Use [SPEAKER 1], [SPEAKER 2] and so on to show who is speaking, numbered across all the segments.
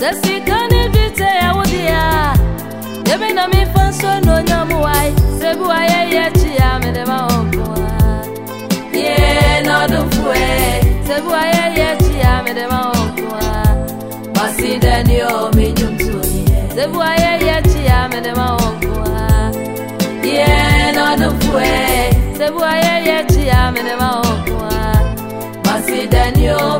[SPEAKER 1] sesikani dwetɛ ɛwo dea yɛbi na mefa nso na onyamuwae sɛ bi wayɛyɛ kyia mede ma wɔ nkoa ye na ɔdomfoe sɛ bi wayɛyɛ kyia mede ma wɔ nkoa masi dani o mi nyumtunie sɛ bi wayɛyɛ kyia mede ma wɔ nkoa ye na ɔdomfoe sɛ bi wayɛyɛ kyia mede ma wɔ nkoa masi dani o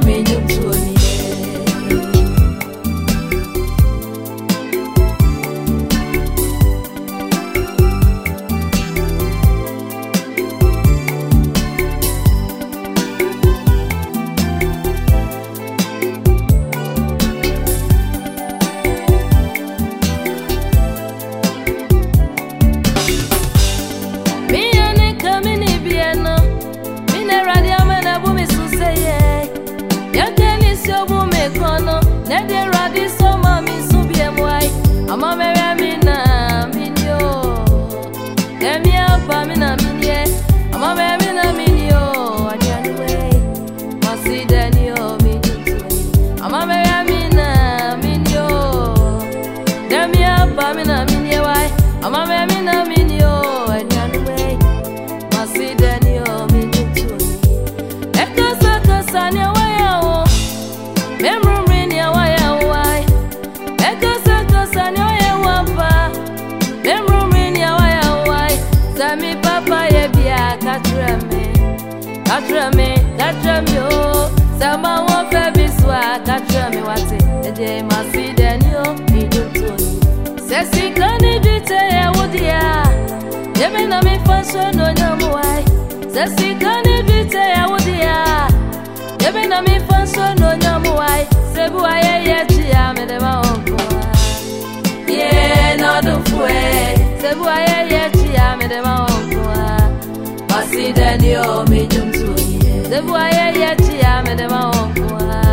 [SPEAKER 1] Damien. Katra me, katra me o. Sama wo fe biswa katra me wate Eje masida ni o idutoni Sesi kani dite ya. Wudia Yeme na mi fashion no Sesi kani dite ya. Wudia Yeme na mi fashion no Sebu aye ye chia me de ma Ye no do fue aye ye chia me ma mi aye ye chia me de ma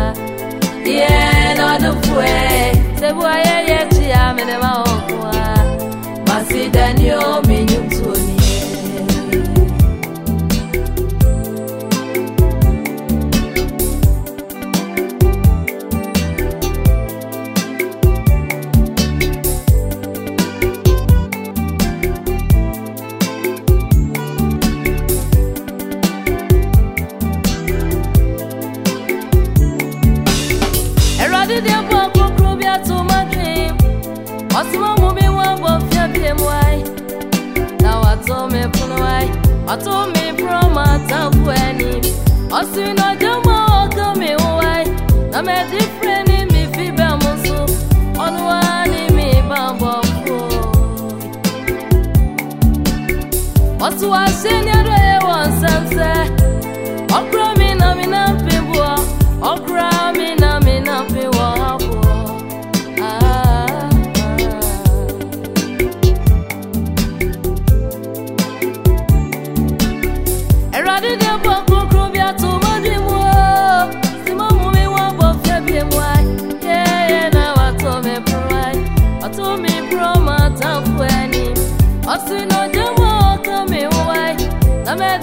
[SPEAKER 1] wasimamubi wabofya biemwai na watome punwai watome proma tafueni osinojoma ogomiwai na medifreni mifibemusu onuwani mibambomfu wasuwashenyarewonsanse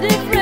[SPEAKER 1] Lámẹ́dí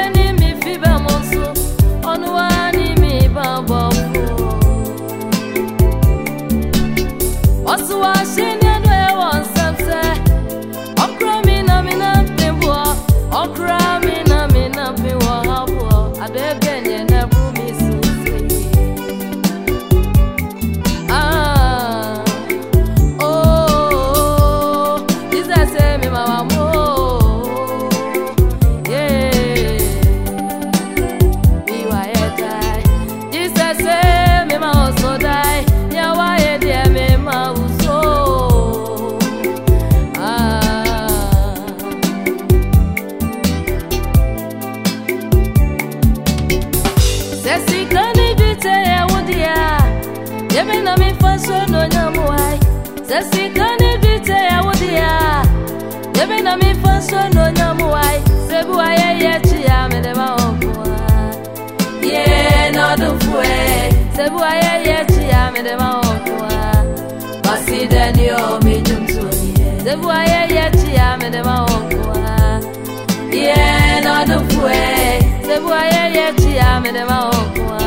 [SPEAKER 1] Sesi kani dite ya wudia. Yemi na mi faso no nyamuai. Sesi kani dite ya wudia. Yemi na mi faso no nyamuai. Sebu aye ye chia me de ma onkwa Ye no do fue Sebu aye ye chia me de ma onkwa Masi deni o mi jumtuni Sebu aye ye chia me de ma onkwa Ye no do fue Sebu aye ye chia me de ma onkwa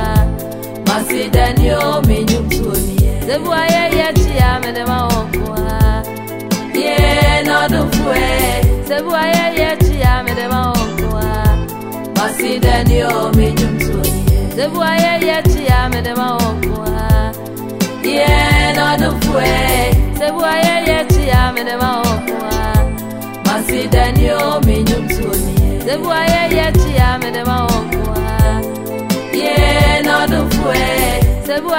[SPEAKER 1] Masi deni o mi jumtuni Sebu aye ye chia me de ma okwa. Ye no do fue. Sebu aye ye chia me de ma okwa. Masi deni o me jum tuye. Sebu aye ye chia me de ma okwa. Ye no ye chia me de ma okwa. Masi deni o me jum tuye. Sebu Sebu